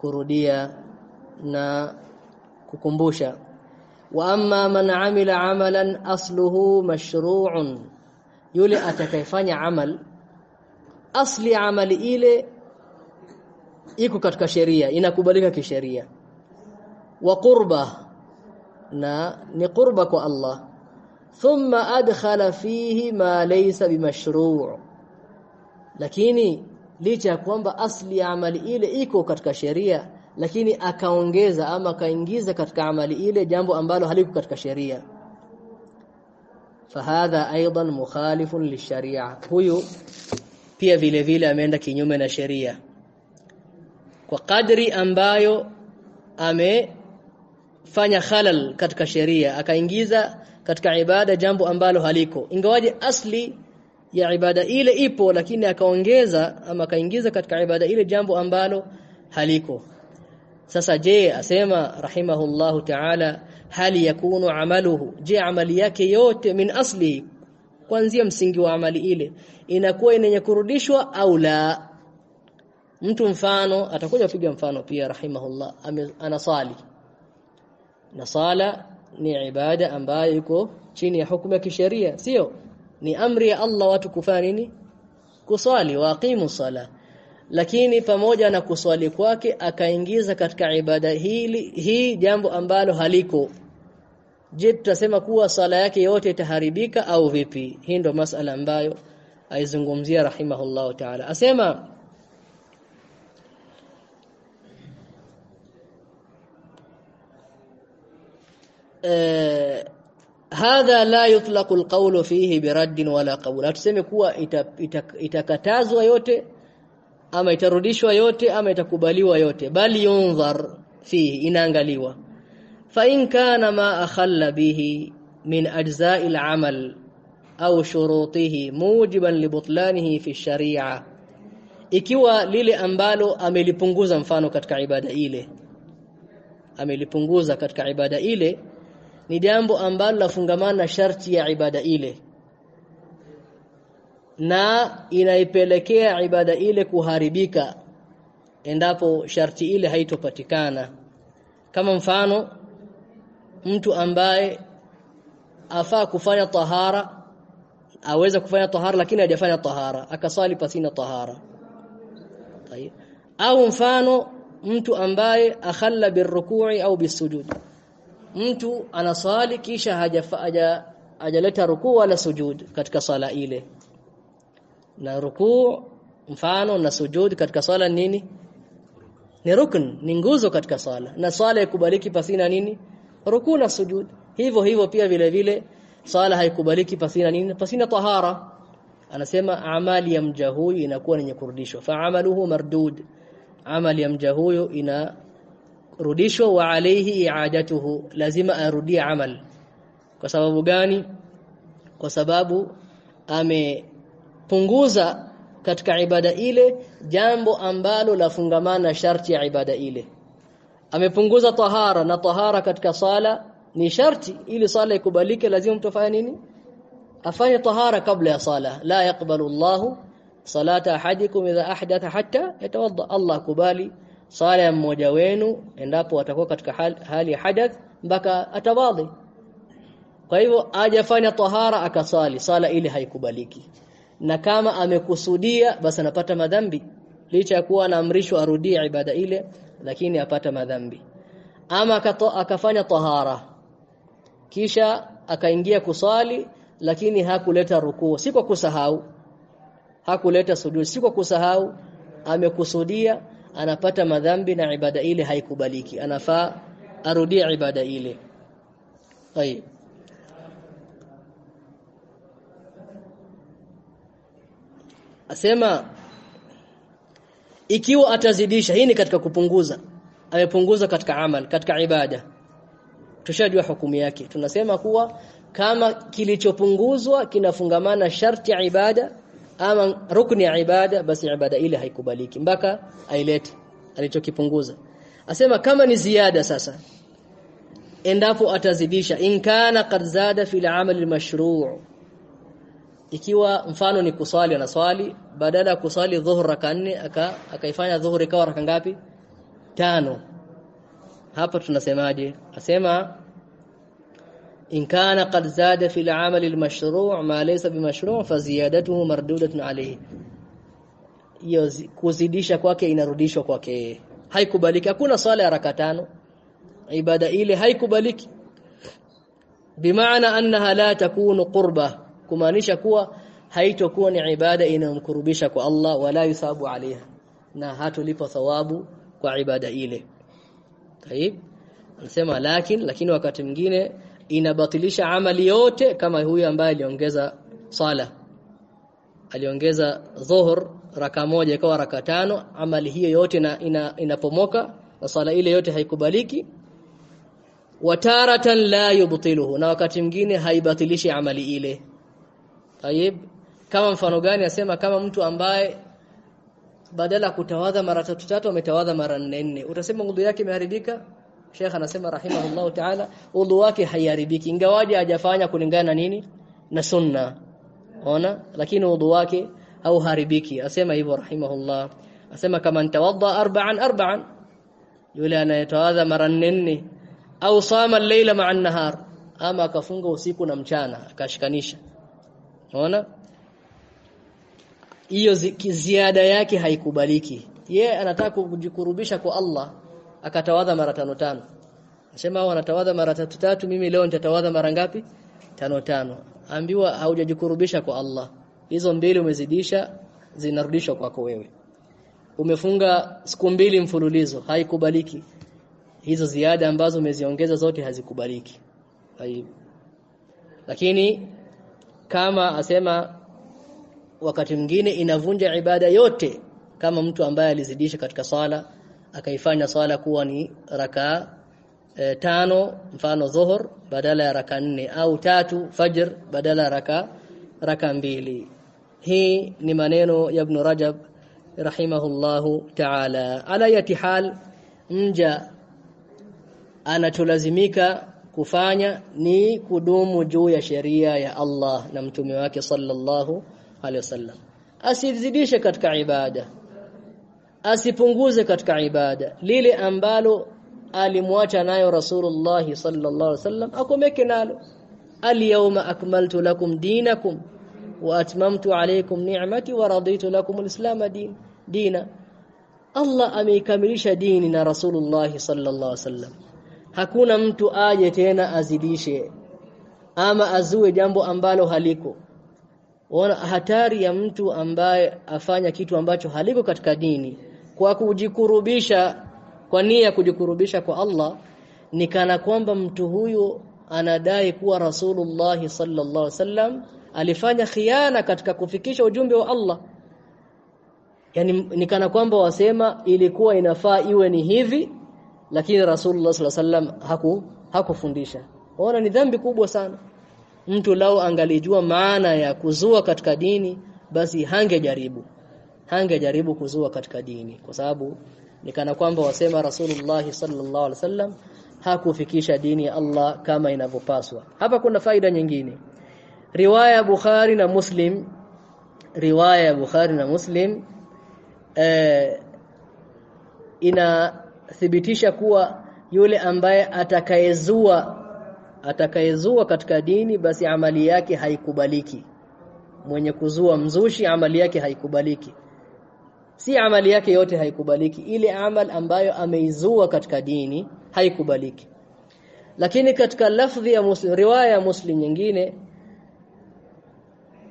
kurudia na kukumbusha wa amma man amila amalan asluhu mashru'un yule atakayefanya amal asli amali ile iko katika sheria inakubalika kisheria wa qurba na ni qurba kwa Allah thumma adkhala fihi ma laysa bimashru' lakini licha ya kwamba asli ya amali ile iko katika sheria lakini akaongeza ama akaingiza katika amali ile jambo ambalo haliko katika sheria. Fahadha aidan mukhalifun lisharia. Huyu pia vile vile ameenda kinyume na sheria. Kwa kadri ambayo amefanya khalal katika sheria akaingiza katika ibada jambo ambalo haliko. Ingawaje asli ya ibada ile ipo lakini akaongeza ama akaingiza katika ibada ile jambo ambalo haliko sasa je asema rahimahullahu ta'ala hali yakunu amaluhu? Je amali yake yote min asli kuanzia msingi wa amali ile inakuwa yenye kurudishwa au la? Mtu mfano atakuja kupiga mfano pia rahimahullah anasali. Na sala ni ibada ambayo iko chini ya hukumu ya kisheria sio? Ni amri ya Allah watu kufanya nini? Kusali waqimu sala lakini pamoja na kuswali kwake akaingiza katika ibada hili hii jambo ambalo haliko. Je tutasema kuwa sala yake yote itaharibika au vipi? Hii ndo masala ambayo aizungumzia rahimahullahu ta'ala. Asema uh, hadha la yutlaqu alqawlu fihi biradd wala qawl atuseme kuwa itakatazwa ita, ita yote ama itarudishwa yote ama itakubaliwa yote. Bali yunzar fihi inaangaliwa. Fa in kana ma akhalla bihi min ajza'i al'amal au shurutihi mujiban libutlanihi fi sharia. Ikiwa lile ambalo amelipunguza mfano katika ibada ile amelipunguza katika ibada ile ni jambo ambalo lafungamana na sharti ya ibada ile na inaipelekea ibada ile kuharibika endapo sharti ile haitopatikana. Kama mfano mtu ambaye afaa kufanya tahara aweza kufanya tahara lakini hajafanya tahara akasali pasina tahara. Tayeb. au mfano mtu ambaye akhalla birruku'i au bisujud mtu anasali kisha haja hajaleta rukuu wala sujud katika sala ile na rukuu mfano na sujud katika sala nini? Ni rukn ni nguzo katika swala. Na sala ikubaliki pasina nini? Rukuu na sujud hivyo hivyo pia vile vile sala haikubaliki pasina nini? Pasina tahara. Anasema amali ya mja huyu inakuwa ni kurudishwa. Fa amaluhu mardud. Amali ya mja huyu ina rudishwa wa alayhi i'adatuhu. Lazima arudie amal. Kwa sababu gani? Kwa sababu amepunguza katika ibada ile jambo ambalo lafungamana sharti ya ibada ile. Amepunguza tahara na tahara katika sala ni sharti ili sala ikubalike lazima mtu afanye nini? Afanye tahara kabla ya sala. La yaqbalu Allah salata ahadikum idha ahdatha hatta yatawadda. Allah kubali sala ya mmoja wenu endapo atakuwa katika hali, hali ya hadath mpaka atawadhi. Kwa hivyo ajafanya tahara akasali sala ile haikubaliki na kama amekusudia basi anapata madhambi. Licha ya kuwa anaamrishwa arudie ibada ile lakini apata madhambi. Ama akato, akafanya tahara. Kisha akaingia kusali lakini hakuleta rukuu. Si kwa kusahau. Hakuleta sujud si kwa kusahau amekusudia anapata madhambi na ibada ile haikubaliki. Anafaa arudie ibada ile. Tayeb asema ikiwa atazidisha hii ni katika kupunguza amepunguza katika amal katika ibada. Tushajua hukumu yake. Tunasema kuwa kama kilichopunguzwa kinafungamana sharti ya ibada ama rukni ya ibada basi ibada ile haikubaliki mpaka ailete alichokipunguza. Asema kama ni ziada sasa endapo atazidisha in kana qad zada fil amal mashru' ikiwa mfano ni kuswali anaswali badala ya kuswali dhuhur raka nne aka akaifanya dhuhur ikawa raka ngapi tano hapa tunasemaje asema in kana qad zada fi al-amal al-mashru' ma laysa bimashru' fa ziyadatuhu mardudatun alayhi hiyo kuzidisha kwake inarudishwa kwake haikubaliki hakuna swala ya raka tano ibada ile haikubaliki bimaana annaha la takunu qurba kumaanisha kuwa haitokuwa ni ibada inayomkurubisha kwa Allah wala yusabu alaiha na hatolipa thawabu kwa ibada ile. Taib. Anasema lakini lakini wakati mwingine inabatilisha amali yote kama huyu ambaye aliongeza sala. Aliongeza dhuhur raka moja ikawa raka tano amali hiyo yote na ina, inapomoka na sala ile yote haikubaliki. Wataratan la yubtiluhu. Na wakati mwingine haibatilishi amali ile Tayib kama mfano gani asema kama mtu ambaye badala kutawadha mara tatu tatu ametawadha mara nne nne? Utasema udhu yake imeharibika? Sheikh anasema rahimahullahu ta'ala udhu wake haiharibiki. Ingawaje hajafanya kulingana na nini? Na sunna. Ona? Lakini udhu wake hauharibiki. Asema hivyo rahimahullah. Asema kama nitawadha arba'an arba'an yule anayetawadha mara nne nne au sama al-laila ma'a an-nahar ama akafunga usiku na mchana akashikanisha Unaona? hiyo ziada yake haikubaliki ye anataka kujikurubisha kwa Allah akatawadha mara tano tano Nasema wanatawadha mara tatu tatu mimi leo nitatawadha mara ngapi? Tano tano. Ambiwa haujajikurubisha kwa Allah. Hizo mbili umezidisha zinarudishwa kwako wewe. Umefunga siku mbili mfululizo haikubaliki. Hizo ziada ambazo umeziongeza zote hazikubaliki. Hai. Lakini kama asema wakati mwingine inavunja ibada yote kama mtu ambaye alizidisha katika sala akaifanya sala kuwa ni rakaa e, tano mfano dhuhur badala ya raka nne au tatu fajr badala ya raka raka mbili. Hii ni maneno ya ibn Rajab rahimahullahu ta'ala. Ala yati hal mja anacholazimika kufanya ni kudumu juu ya sheria ya Allah na mtume wake sallallahu alaihi wasallam. Asizidishe katika ibada. Asipunguze katika ibada. Lile ambalo alimwacha nayo Rasulullah sallallahu alaihi wasallam akomeke nalo. Al-yawma akmaltu lakum dinakum wa atmamtu alaykum ni'mati wa raditu lakum alislam din dina. Allah ameikamilisha dini na Rasulullah sallallahu alaihi wasallam hakuna mtu aje tena azidishe ama azue jambo ambalo haliko. Ona hatari ya mtu ambaye afanya kitu ambacho haliko katika dini. Kwa kujikurubisha kwa nia kujikurubisha kwa Allah ni kana kwamba mtu huyu anadai kuwa Rasulullah sallallahu alaihi wasallam alifanya khiana katika kufikisha ujumbe wa Allah. Yani ni kana kwamba wasema ilikuwa inafaa iwe ni hivi lakini Rasulullah sallallahu alaihi wasallam haku hakufundisha. Ona ni dhambi kubwa sana. Mtu lao angalijua maana ya kuzua katika dini basi hangejaribu. Hangejaribu kuzua katika dini. Kwa sababu nikana kwamba wasema Rasulullah sallallahu alaihi wasallam hakufikisha dini ya Allah kama inavyopaswa. Hapa kuna faida nyingine. Riwaya Bukhari na Muslim riwaya ya Bukhari na Muslim eh, inathibitisha kuwa yule ambaye atakayezua atakayezua katika dini basi amali yake haikubaliki. Mwenye kuzua mzushi amali yake haikubaliki. Si amali yake yote haikubaliki. Ile amal ambayo ameizua katika dini haikubaliki. Lakini katika lafdhi ya muslim riwaya ya muslim nyingine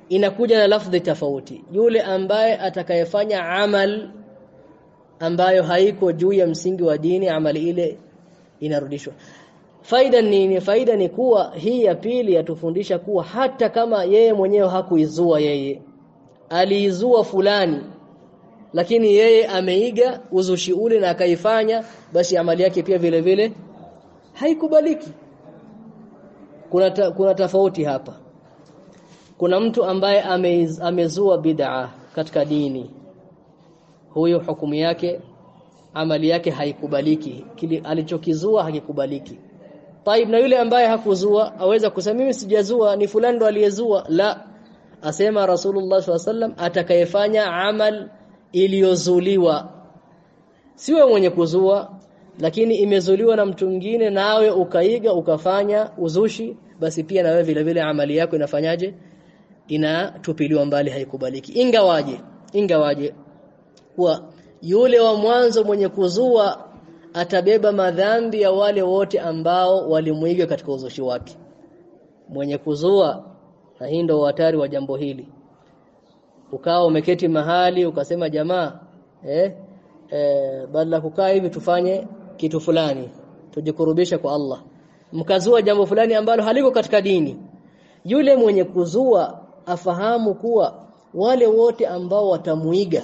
inakuja na lafdhi tofauti. Yule ambaye atakayefanya amal ambayo haiko juu ya msingi wa dini amali ile inarudishwa. Faida nini? Faida ni kuwa hii ya pili yatufundisha kuwa hata kama yeye mwenyewe hakuizua yeye aliizua fulani lakini yeye ameiga uzushi ule na akaifanya basi amali yake pia vile vile haikubaliki. Kuna ta, kuna tofauti hapa. Kuna mtu ambaye amezua bid'a katika dini huyo hukumu yake amali yake haikubaliki. Kile alichokizua hakikubaliki. Taib na yule ambaye hakuzua aweza kusema mimi sijazua ni fulani ndo aliyezua. La asema Rasulullah SAW atakayefanya amal iliyozuliwa siwe mwenye kuzua lakini imezuliwa na mtu mwingine nawe ukaiga ukafanya uzushi basi pia na wewe vile vile amali yako inafanyaje? Inatupiliwa mbali haikubaliki. Ingawaje ingawaje kwa yule wa mwanzo mwenye kuzua atabeba madhambi ya wale wote ambao walimuiga katika uzushi wake. Mwenye kuzua na hii ndio hatari wa jambo hili. Ukawa umeketi mahali ukasema jamaa eh, eh badala kukaa hivi tufanye kitu fulani tujikurubisha kwa Allah. Mkazua jambo fulani ambalo haliko katika dini. Yule mwenye kuzua afahamu kuwa wale wote ambao watamuiga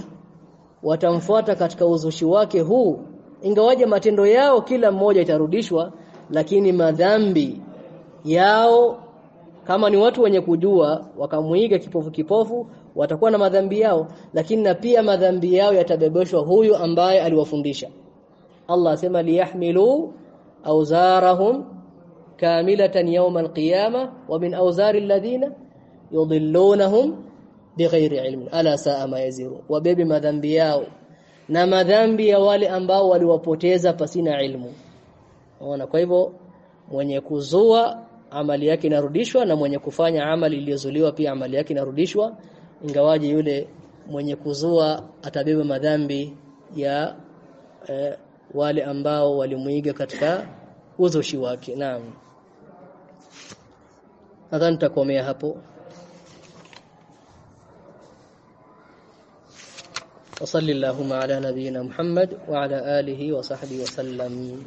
watamfuata katika uzushi wake huu. Ingawaje matendo yao kila mmoja itarudishwa lakini madhambi yao kama ni watu wenye kujua wakamuiga kipofu kipofu watakuwa na madhambi yao. Lakini na pia madhambi yao yatabebeshwa huyu ambaye aliwafundisha. Allah asema liyahmilu awzarahum kamilatan yawm alqiyama wa min awzari alladhina yudhillunahum bighairi ilmin ala saa ma yaziru wabebe madhambi yao na madhambi ya wale ambao waliwapoteza pasina ilmu unaona kwa hivyo mwenye kuzua amali yake inarudishwa na mwenye kufanya amali iliyozuliwa pia amali yake inarudishwa ingawaje yule mwenye kuzua atabeba madhambi ya eh, wale ambao walimuiga katika uzushi wake naam nadhani tutakomea hapo وصلى اللهم على نبينا محمد وعلى آله وصحبه وسلم.